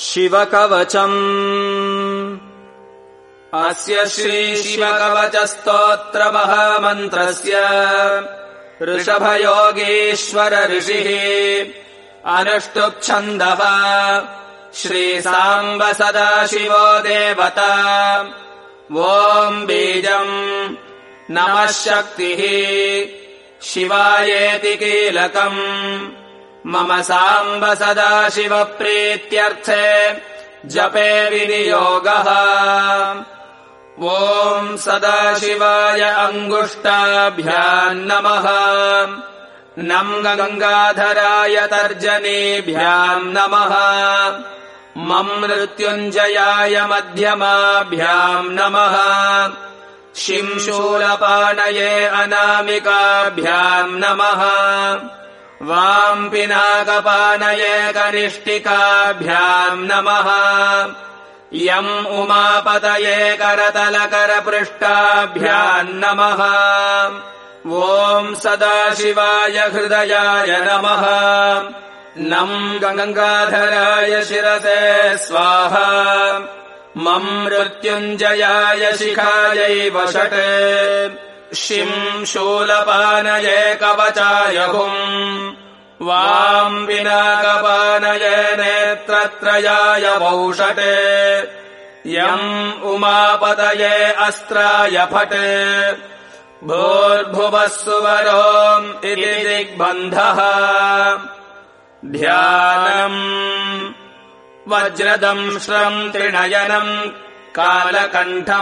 शिवकवचम्। अस्य श्रीशिवकवचस्तोत्रमहामन्त्रस्य ऋषभयोगीश्वर ऋषिः अनुष्टुप्छन्दः। श्रीसाम्ब सदाशिवो देवता। ओम् बीजम्। नमः शक्तिः। शिवायेति कीलकम् मम साम्ब सदाशिवप्रीत्यर्थे जपे विनियोगः। ॐ सदाशिवाय अङ्गुष्टाभ्यान्नमः। नम् गङ्गाधराय तर्जनीभ्याम् नमः। मम् मृत्युञ्जयाय मध्यमाभ्याम् नमः। शिंशूलपाणये अनामिकाभ्याम् नमः वाम् पिनाकपानये कनिष्ठिकाभ्याम् नमः। यम् उमापतये करतलकरपृष्ठाभ्याम् नमः। ॐ सदाशिवाय हृदयाय नमः। नम् गङ्गाधराय शिरसे स्वाहा। मम् मृत्युञ्जयाय शिखायैव षट् शूलपानये कवचाय हुम् वाम् पिनाकपानये नेत्रत्रयाय वौषट्। यम् उमापतये अस्त्राय फट्। भूर्भुवः सुवरोम् इति दिग्बन्धः। ध्यानम्। वज्रदंश्रम् त्रिणयनम् कालकण्ठमरिन्दमम्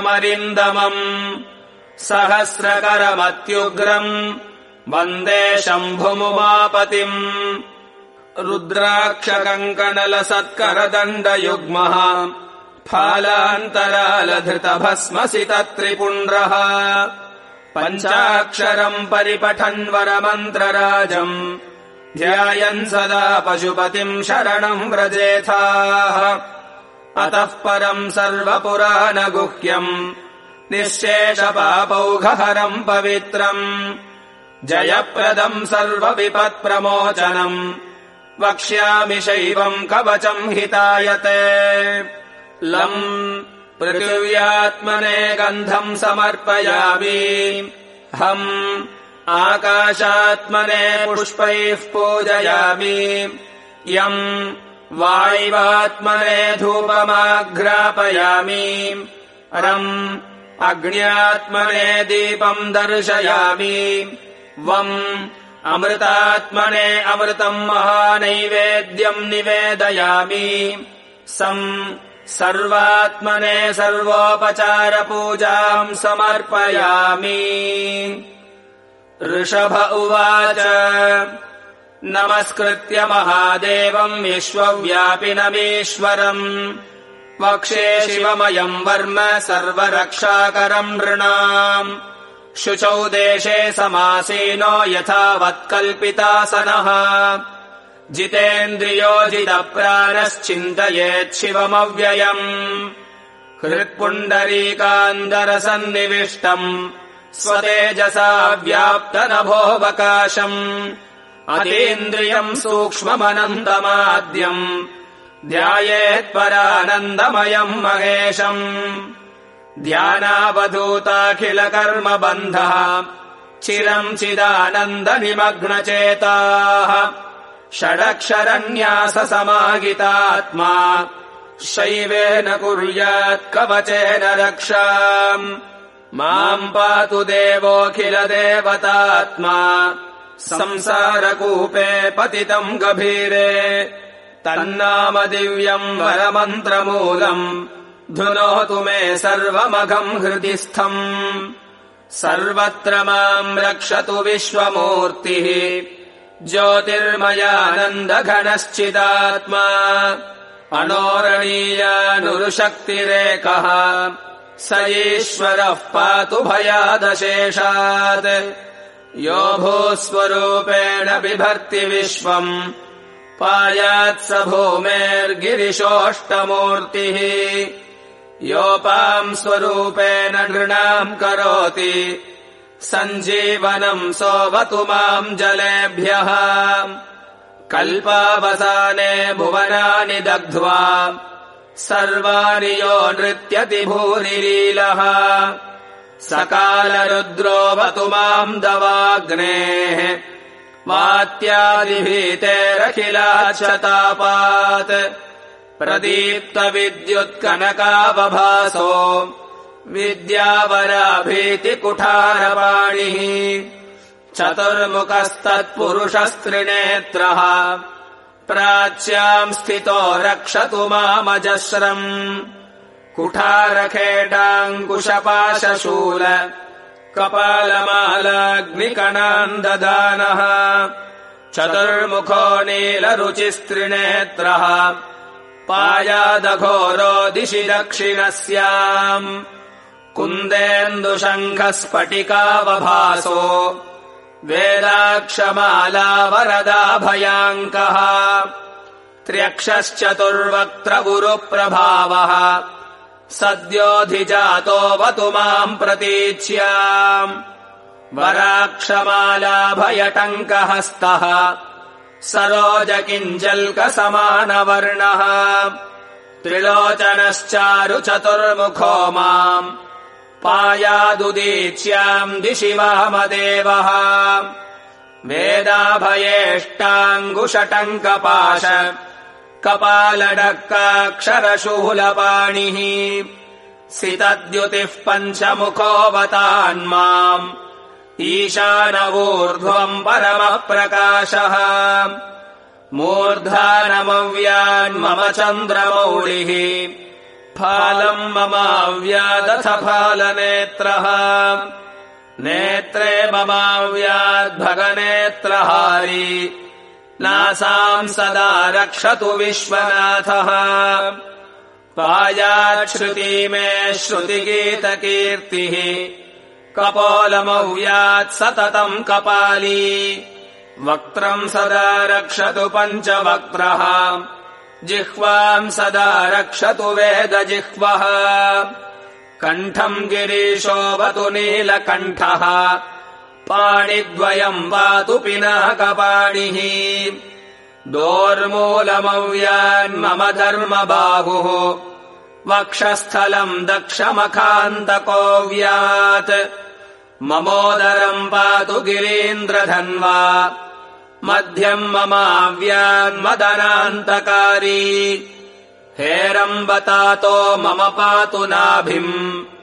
सहस्रकरमत्युग्रम्। वन्दे शम्भुमुमापतिम्। रुद्राक्षकङ्कणलसत्करदण्डयुग्मः। फालान्तरालधृतभस्मसितत्रिपुण्ड्रः। पञ्चाक्षरम् परिपठन् वरमन्त्रराजम् ध्यायन् सदा पशुपतिम् शरणम् व्रजेथाः। अतः परम् सर्वपुराणगुह्यम् निःशेषपापौघहरम् पवित्रम्। जयप्रदम् सर्वविपत्प्रमोचनम्। वक्ष्यामि शैवम् कवचम् हितायते। लम् पृथिव्यात्मने गन्धम् समर्पयामि। हम् आकाशात्मने पुष्पैः पूजयामि। यम् वाय्वात्मने धूपमाघ्रापयामि। रम् अग्न्यात्मने दीपम् दर्शयामि। वम् अमृतात्मने अमृतम् महानैवेद्यम् निवेदयामि। सम् सर्वात्मने सर्वोपचारपूजाम् समर्पयामि। ऋषभ उवाच नमस्कृत्य महादेवम् विश्वव्यापिनमीश्वरम् वक्षे शिवमयम् वर्म सर्वरक्षाकरम् नृणाम्। शुचौ देशे समासीनो यथावत्कल्पितासनः जितेन्द्रियोजितप्राणश्चिन्तयेच्छिवमव्ययम् हृत्पुण्डरीकान्दरसन्निविष्टम् स्वतेजसा व्याप्तनभोऽवकाशम् अतीन्द्रियम् सूक्ष्ममनन्दमाद्यम् ध्यायेत्परानन्दमयम् महेशम्। ध्यानावधूताखिलकर्मबन्धः। चिरम् चिदानन्दनिमग्नचेताः। षडक्षरन्याससमाहितात्मा। शैवेन कुर्यात् कवचेन रक्षाम्। माम् पातु देवोऽखिलदेवतात्मा। संसारकूपे पतितम् गभीरे तन्नाम दिव्यम् वरमन्त्रमूलम् धुनोतु मे सर्वमघम् हृदिस्थम्। सर्वत्र माम् रक्षतु विश्वमूर्तिः। ज्योतिर्मयानन्दघनश्चिदात्मा। अणोरणीयानुरुशक्तिरेकः स ईश्वरः पातु भयादशेषात्। यो भूस्वरूपेण बिभर्ति विश्वम् पायात्स भूमेर्गिरिशोऽष्टमूर्तिः योपाम् स्वरूपेण नृणाम् करोति। सञ्जीवनम् सोऽवतु माम् जलेभ्यः। कल्पावसाने भुवनानि दग्ध्वा। सर्वाणि यो नृत्यति भूरिलीलः सकालरुद्रोऽवतु माम् दवाग्नेः वात्यादिभीतेरखिलाच्छतापात् प्रदीप्तविद्युत्कनकावभासो विद्यावराभीतिकुठारवाणिः चतुर्मुखस्तत्पुरुषस्त्रिनेत्रः प्राच्याम् स्थितो रक्षतु मामजस्रम् कुठारखेटाङ्कुशपाशशूल कपालमालाग्निकणाम् ददानः चतुर्मुखो नीलरुचिस्त्रिनेत्रः। पायादघोरो दिशि दक्षिणस्याम्। कुन्देन्दुशङ्खस्फटिकावभासो। वेदाक्षमाला वरदाभयाङ्कः त्र्यक्षश्चतुर्वक्त्रगुरुप्रभावः सद्योऽधिजातोऽवतु माम् प्रतीच्याम् वराक्षमालाभयटङ्कहस्तः। सरोजकिञ्जल्कसमानवर्णः। त्रिलोचनश्चारु चतुर्मुखो माम्। पायादुदीच्याम् दिशि वामदेवः। वेदाभयेष्टाङ्गुषटङ्कपाश कपालडक्काक्षरशूलपाणिः सितद्युतिः पञ्चमुखोऽवतान्माम् ईशानवूर्ध्वम् परमः प्रकाशः मूर्धानमव्यान्मम चन्द्रमौलिः फालम् ममाव्यादथ फालनेत्रः नेत्रे ममाव्याद्भगनेत्रहारी नासाम् सदा रक्षतु विश्वनाथः। पायाच्छ्रुती मे श्रुतिगीतकीर्तिः। कपोलमव्यात् सततम् कपाली। वक्त्रम् सदा रक्षतु पञ्चवक्त्रः। जिह्वाम् सदा रक्षतु वेदजिह्वः। कण्ठम् गिरीशोऽवतु नीलकण्ठः पाणिद्वयम् पातु पिनाकपाणिः दोर्मूलमव्यान्मम धर्मबाहुः। वक्षस्थलम् दक्षमखान्तकोऽव्यात् ममोदरम् पातु गिरीन्द्रधन्वा। मध्यम् ममाव्यान्मदनान्तकारी हेरम्बतातो मम पातु नाभिम्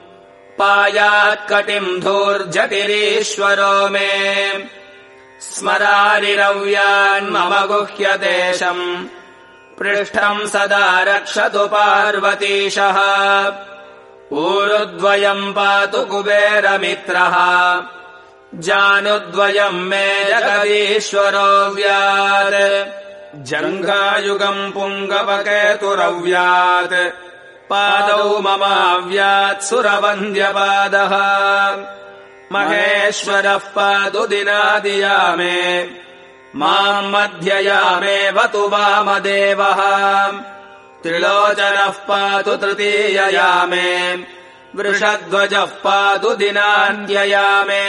पायात्कटिम् धूर्जटिरीश्वरो मे। स्मरारिरव्यान्मम गुह्यदेशम् पृष्ठम् सदा रक्षतु पार्वतीशः। ऊरुद्वयम् पातु कुबेरमित्रः। जानुद्वयम् मे जगदीश्वरोऽव्यात् जङ्घायुगम् पुङ्गवकेतुरव्यात् पादौ ममाव्यात् सुरवन्द्यपादः महेश्वरः पातु दिनादियामे माम् मध्ययामेवतु वामदेवः। त्रिलोचनः पातु तृतीययामे वृषध्वजः पातु दिनान्त्ययामे।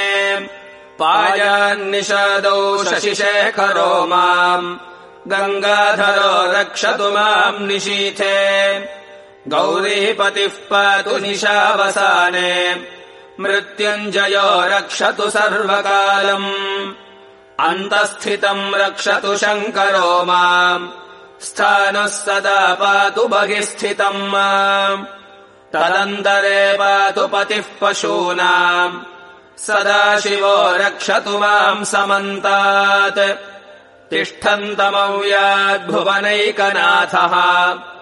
पायान्निषदौ शशिशेखरो माम् गङ्गाधरो रक्षतु माम् निशीथे गौरीपतिः पातु निशावसाने। मृत्युञ्जयो रक्षतु सर्वकालम्। अन्तःस्थितम् रक्षतु शङ्करो माम्। स्थानः सदा पातु बहिः स्थितम् माम्। तदन्तरे पातु पतिः पशूनाम्। सदा शिवो रक्षतु माम् समन्तात्। तिष्ठन्तमव्याद्भुवनैकनाथः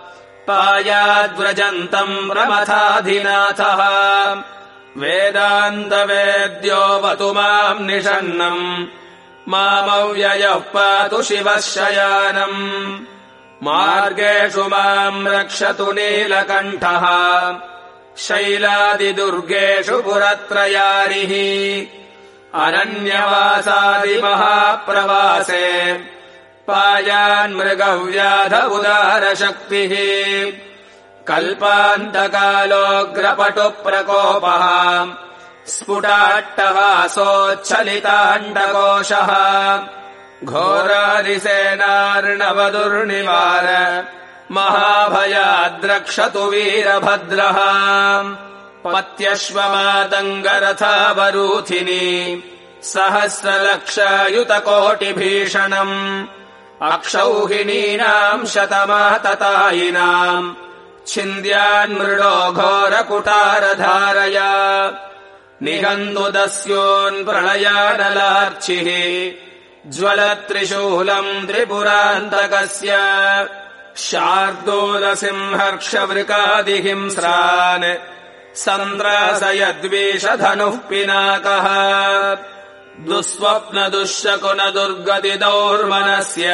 पायाद्व्रजन्तम् रमथाधिनाथः। वेदान्तवेद्योऽवतु माम् निषन्नम्। मामव्ययः पातु शिवः शयानम् मार्गेषु माम् रक्षतु नीलकण्ठः। शैलादिदुर्गेषु पुरत्रयारिः। अरण्यवासादिमहाप्रवासे पायान्मृगव्याध उदारशक्तिः कल्पान्तकालोऽग्रपटुप्रकोपः स्फुटाट्टहासोच्छलिताण्डकोशः। घोरारिसेनार्णवदुर्निवार महाभयाद्रक्षतु वीरभद्रः। पत्यश्वमादङ्गरथावरूथिनी सहस्रलक्षयुतकोटिभीषणम् अक्षौहिणीनाम् शतमाततायिनाम्। छिन्द्यान्मृडो घोरकुटारधारया। निगन्दुदस्योन्प्रलयानलार्चिः ज्वलत्रिशूलम् त्रिपुरान्तकस्य। शार्दूलसिंहर्षवृकादिहिंस्रान्। सन्द्रासयद्वेषधनुः पिनाकः दुःस्वप्नदुःशकुनदुर्गतिदौर्मनस्य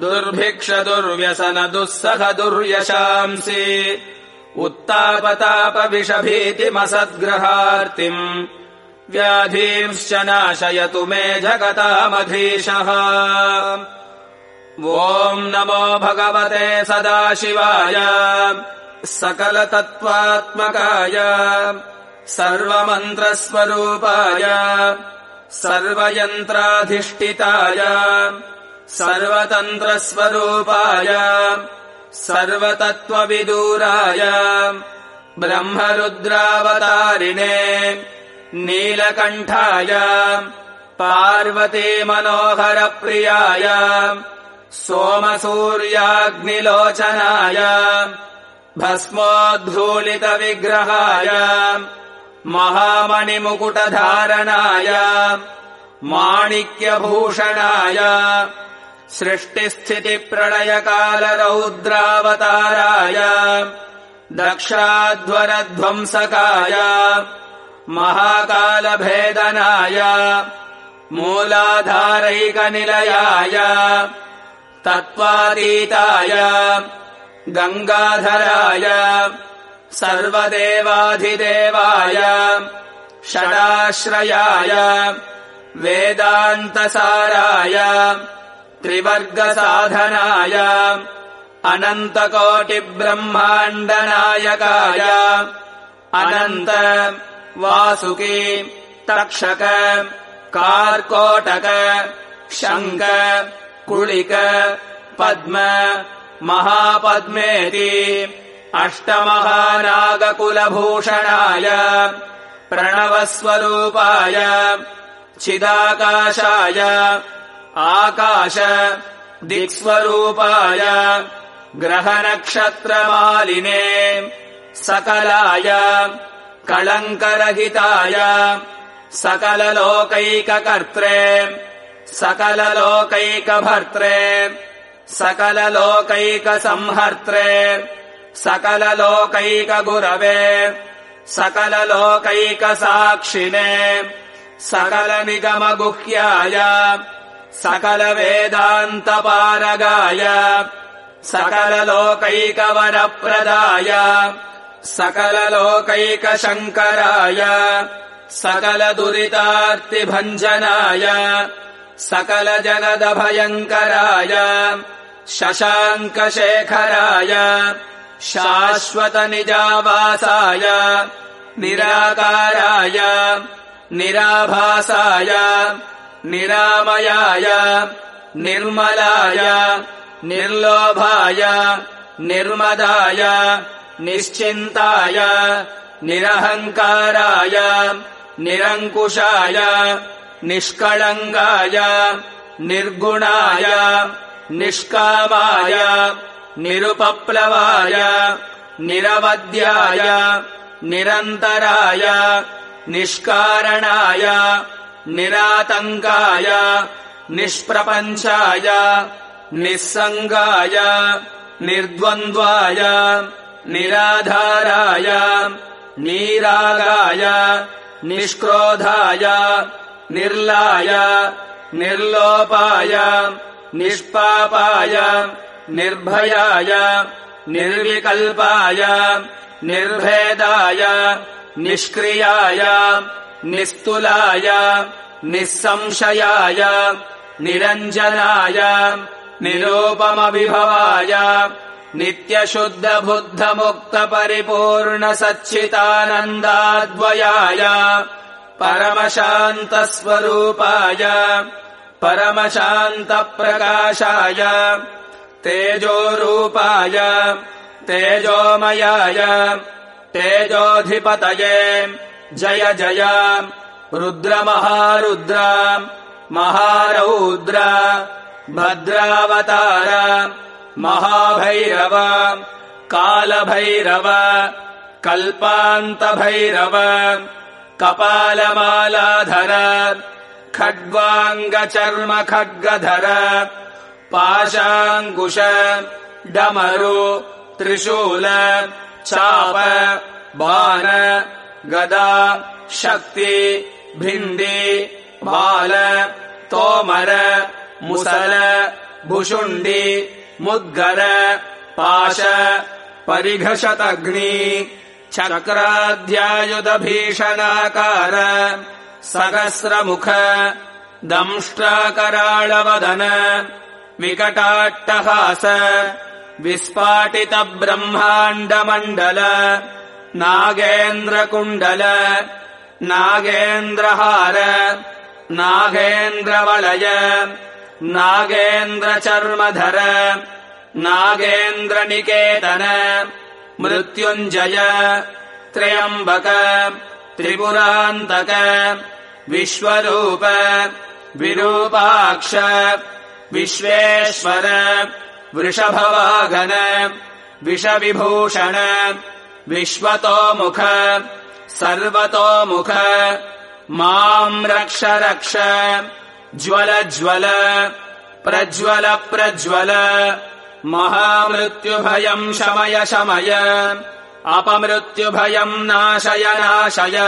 दुर्भिक्ष दुर्व्यसन दुःसह दुर्यशांसि उत्तापतापविषभीतिमसद्ग्रहार्तिम् व्याधींश्च नाशयतु मे जगतामधीशः। ॐ नमो भगवते सदाशिवाय सकलतत्त्वात्मकाय सर्वमन्त्रस्वरूपाय सर्वयन्त्राधिष्ठिताय सर्वतन्त्रस्वरूपाय सर्वतत्त्वविदूराय ब्रह्मरुद्रावतारिणे नीलकण्ठाय पार्वतीमनोहरप्रियाय सोमसूर्याग्निलोचनाय भस्मोद्धूलितविग्रहाय महामणिमुकुटधारणाय माणिक्यभूषणाय सृष्टिस्थितिप्रलयकालरौद्रावताराय दक्षाध्वरध्वंसकाय महाकालभेदनाय मूलाधारैकनिलयाय तत्त्वातीताय गङ्गाधराय सर्वदेवाधिदेवाय षडाश्रयाय वेदान्तसाराय त्रिवर्गसाधनाय अनन्तकोटिब्रह्माण्डनायकाय अनन्त वासुकी तक्षक कार्कोटक शङ्क कुळिक पद्म महापद्मेति अष्टमहानागकुलभूषणाय प्रणवस्वरूपाय चिदाकाशाय आकाश दिक्स्वरूपाय ग्रहनक्षत्रमालिने सकलाय कलङ्करहिताय सकललोकैककर्त्रे सकललोकैकभर्त्रे सकललोकैकसंहर्त्रे सकललोकैकगुरवे सकललोकैकसाक्षिणे सकलनिगमगुह्याय सकलवेदान्तपारगाय सकललोकैकवरप्रदाय सकललोकैकशङ्कराय सकलदुरितार्तिभञ्जनाय सकलजगदभयङ्कराय शशाङ्कशेखराय शाश्वतनिजावासाय निराकाराय निराभासाय निरामयाय निर्मलाय निर्लोभाय निर्मदाय निश्चिन्ताय निरहङ्काराय निरङ्कुशाय निष्कळङ्गाय निर्गुणाय निष्कामाय निरुपप्लवाय निरवद्याय निरन्तराय निष्कारणाय निरातङ्काय निष्प्रपञ्चाय निःसङ्गाय निर्द्वन्द्वाय निराधाराय नीरागाय निष्क्रोधाय निर्लाय निर्लोपाय निष्पापाय निर्भयाय निर्विकल्पाय निर्भेदाय निष्क्रियाय निस्तुलाय निःसंशयाय निरञ्जनाय निरोपमविभवाय नित्यशुद्धबुद्धमुक्तपरिपूर्णसच्चितानन्दाद्वयाय परमशान्तस्वरूपाय परमशान्तप्रकाशाय तेजोरूपाय तेजोमयाय तेजोऽधिपतये जय जय। रुद्रमहारुद्र महारौद्र भद्रावतार महाभैरव कालभैरव कल्पान्तभैरव कपालमालाधर खड्वाङ्गचर्म खड्गधर पाशाङ्कुश डमरु त्रिशूल चाप बाण गदा शक्ति भिन्दी बाल तोमर मुसल भुषुण्डि मुद्गर पाश परिघशतग्नि चक्राध्यायुधभीषणाकार सहस्रमुख दंष्ट्राकराळवदन विकटाट्टहास विस्फाटितब्रह्माण्डमण्डल नागेन्द्रकुण्डल नागेन्द्रहार नागेन्द्रवलय नागेन्द्रचर्मधर नागेन्द्रनिकेतन मृत्युञ्जय त्र्यम्बक त्रिपुरान्तक विश्वरूप विरूपाक्ष विश्वेश्वर वृषभवागन विषविभूषण विश्वतोमुख सर्वतोमुख माम् रक्ष रक्ष ज्वल ज्वल प्रज्वल प्रज्वल महामृत्युभयम् शमय शमय अपमृत्युभयम् नाशय नाशय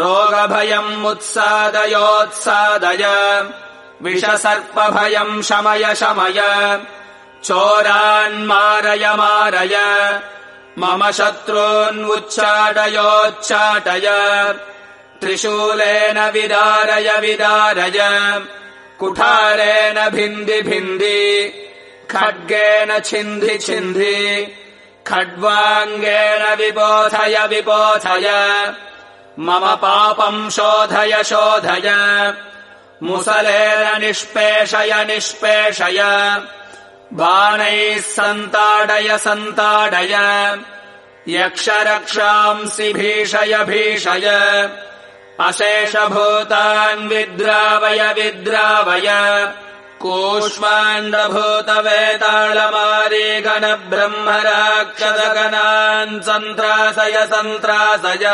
रोगभयम् उत्सादयोत्सादय विषसर्पभयम् शमय शमय। चोरान्मारय मारय। मम शत्रून्मुच्चाटयोच्चाटय त्रिशूलेन विदारय विदारय। कुठारेण भिन्दि भिन्दि खड्गेन छिन्धि छिन्धि। खड्वाङ्गेन विबोधय विबोधय। मम पापम् शोधय शोधय मुसलेन निष्पेषय निष्पेषय। बाणैः सन्ताडय सन्ताडय यक्षरक्षांसि भीषय भीषय। अशेषभूतान् विद्रावय गणब्रह्मराक्षदगणान् सन्त्रासय सन्त्रासय।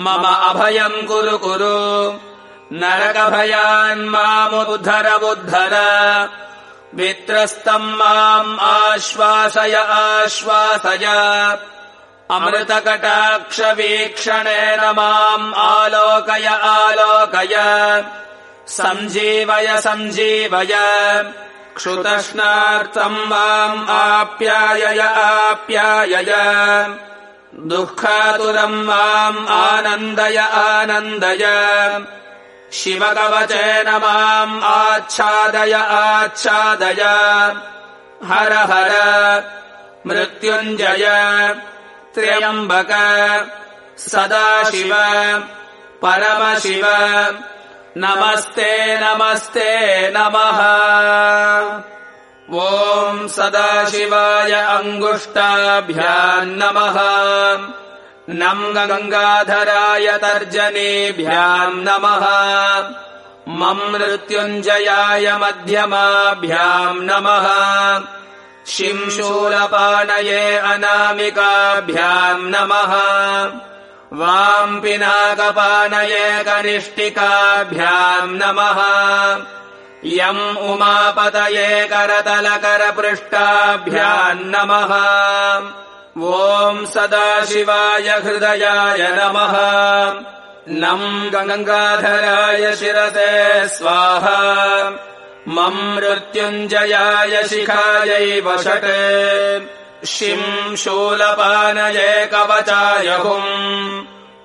मम अभयम् कुरु कुरु नरकभयान् मामुद्धर बुद्धर वित्रस्तम् माम् आश्वासय आश्वासय। अमृतकटाक्षवीक्षणेन माम् आलोकय आलोकय। सञ्जीवय सञ्जीवय। क्षुतश्नार्थम् माम् आप्यायय आप्यायय। दुःखातुरम् माम् आनन्दय आनन्दय शिवकवचेन माम् आच्छादय आच्छादय। हर हर। मृत्युञ्जय। त्र्यम्बक। सदाशिव। परमशिव। नमस्ते नमस्ते नमः। ॐ सदाशिवाय अङ्गुष्टाभ्यान्नमः नम् गङ्गाधराय तर्जनीभ्याम् नमः। मम् मृत्युञ्जयाय मध्यमाभ्याम् नमः। शिंशूलपानये अनामिकाभ्याम् नमः। वाम् पिनाकपानये कनिष्ठिकाभ्याम् नमः। यम् उमापतये करतलकरपृष्ठाभ्याम् नमः ॐ सदाशिवाय हृदयाय नमः। नम् गङ्गाधराय शिरसे स्वाहा। मम् मृत्युञ्जयाय शिखायैव षट् शिम् शूलपानये कवचाय हुम्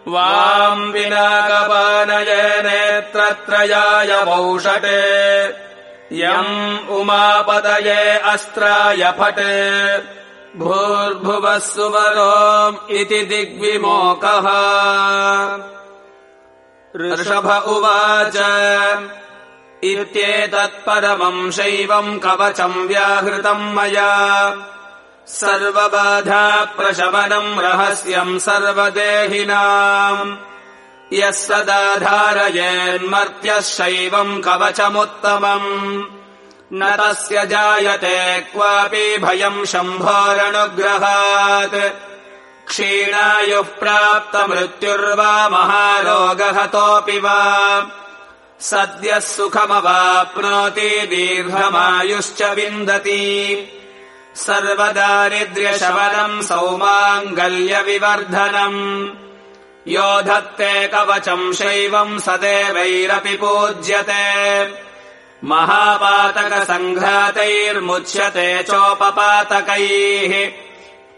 वाम् विनाकपानये नेत्रत्रयाय वौषट्। यम् उमापतये अस्त्राय फट् भूर्भुवः सुवरोम् इति दिग्विमोकः। ऋषभ उवाच इत्येतत्परमम् शैवम् कवचम् व्याहृतम् मया। सर्वबाधा प्रशमनम् रहस्यम् सर्वदेहिनाम् यः सदा धारयेन्मर्त्यः शैवम् कवचमुत्तमम् न तस्य जायते क्वापि भयम् शम्भोरनुग्रहात्। क्षीणायुः प्राप्तमृत्युर्वा महारोगहतोऽपि वा। सद्यः सुखमवाप्नोति दीर्घमायुश्च विन्दति। सर्वदारिद्र्यशवनम् सौमाङ्गल्यविवर्धनम्। यो धत्ते कवचम् शैवम् सदेवैरपि पूज्यते महापातकसङ्घातैर्मुच्यते चोपपातकैः।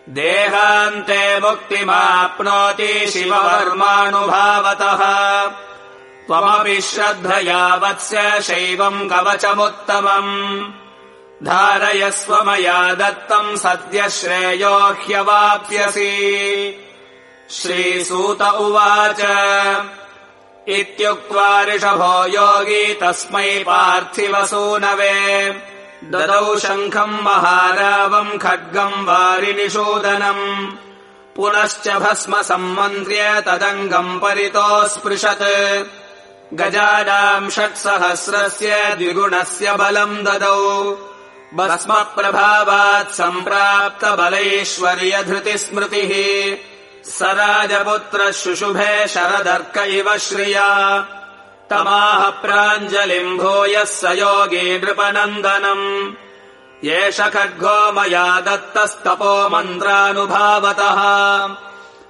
देहान्ते मुक्तिमाप्नोति शिववर्मानुभावतः। त्वमपि श्रद्धया वत्स्य शैवम् कवचमुत्तमम्। धारयस्व मया दत्तम् सद्य श्रेयो ह्यवाप्स्यसि। श्रीसूत उवाच इत्युक्त्वा ऋषभो योगी तस्मै पार्थिवसूनवे। ददौ शङ्खम् महारावम् खड्गम् वारिनिषूदनम् पुनश्च भस्म सम्मन्त्र्य तदङ्गम् परितोऽस्पृशत् गजानाम् षट्सहस्रस्य द्विगुणस्य बलम् ददौ। भस्मप्रभावात् सम्प्राप्तबलैश्वर्यधृतिस्मृतिः स राजपुत्रः शुशुभे शरदर्क इव श्रिया। तमाह प्राञ्जलिम् भूयः स योगी नृपनन्दनम्। एष खड्गो मया दत्तस्तपो मन्त्रानुभावतः।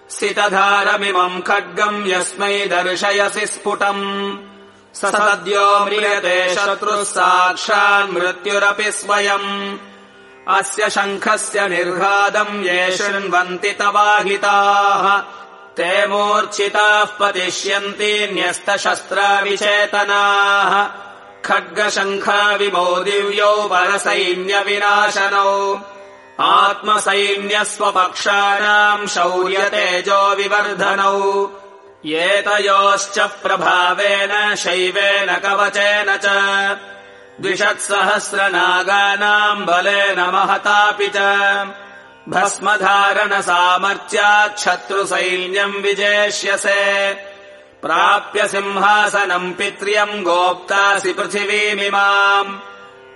सितधारमिमम् खड्गम् यस्मै दर्शयसि स्फुटम्। स सद्यो म्रियते शत्रुः साक्षान्मृत्युरपि स्वयम् अस्य शङ्खस्य निर्घादम् ये शृण्वन्ति तवाहिताः। ते मूर्च्छिताः पतिष्यन्ति न्यस्तशस्त्राविचेतनाः। खड्गशङ्खाविमो दिव्यौ परसैन्यविनाशनौ। आत्मसैन्यस्वपक्षाणाम् शौर्यतेजो विवर्धनौ। एतयोश्च प्रभावेन शैवेन कवचेन च द्विषत्सहस्रनागानाम् बलेन महतापि च। भस्मधारणसामर्थ्याच्छत्रुसैन्यम् विजेष्यसे। प्राप्य सिंहासनम् पित्र्यम् गोप्तासि पृथिवीमिमाम्।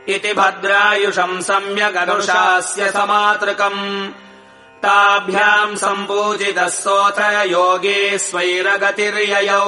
इति भद्रायुषम् सम्यगनुशास्य समातृकम्। ताभ्याम् सम्पूजितः सोऽथ योगी स्वैरगतिर्ययौ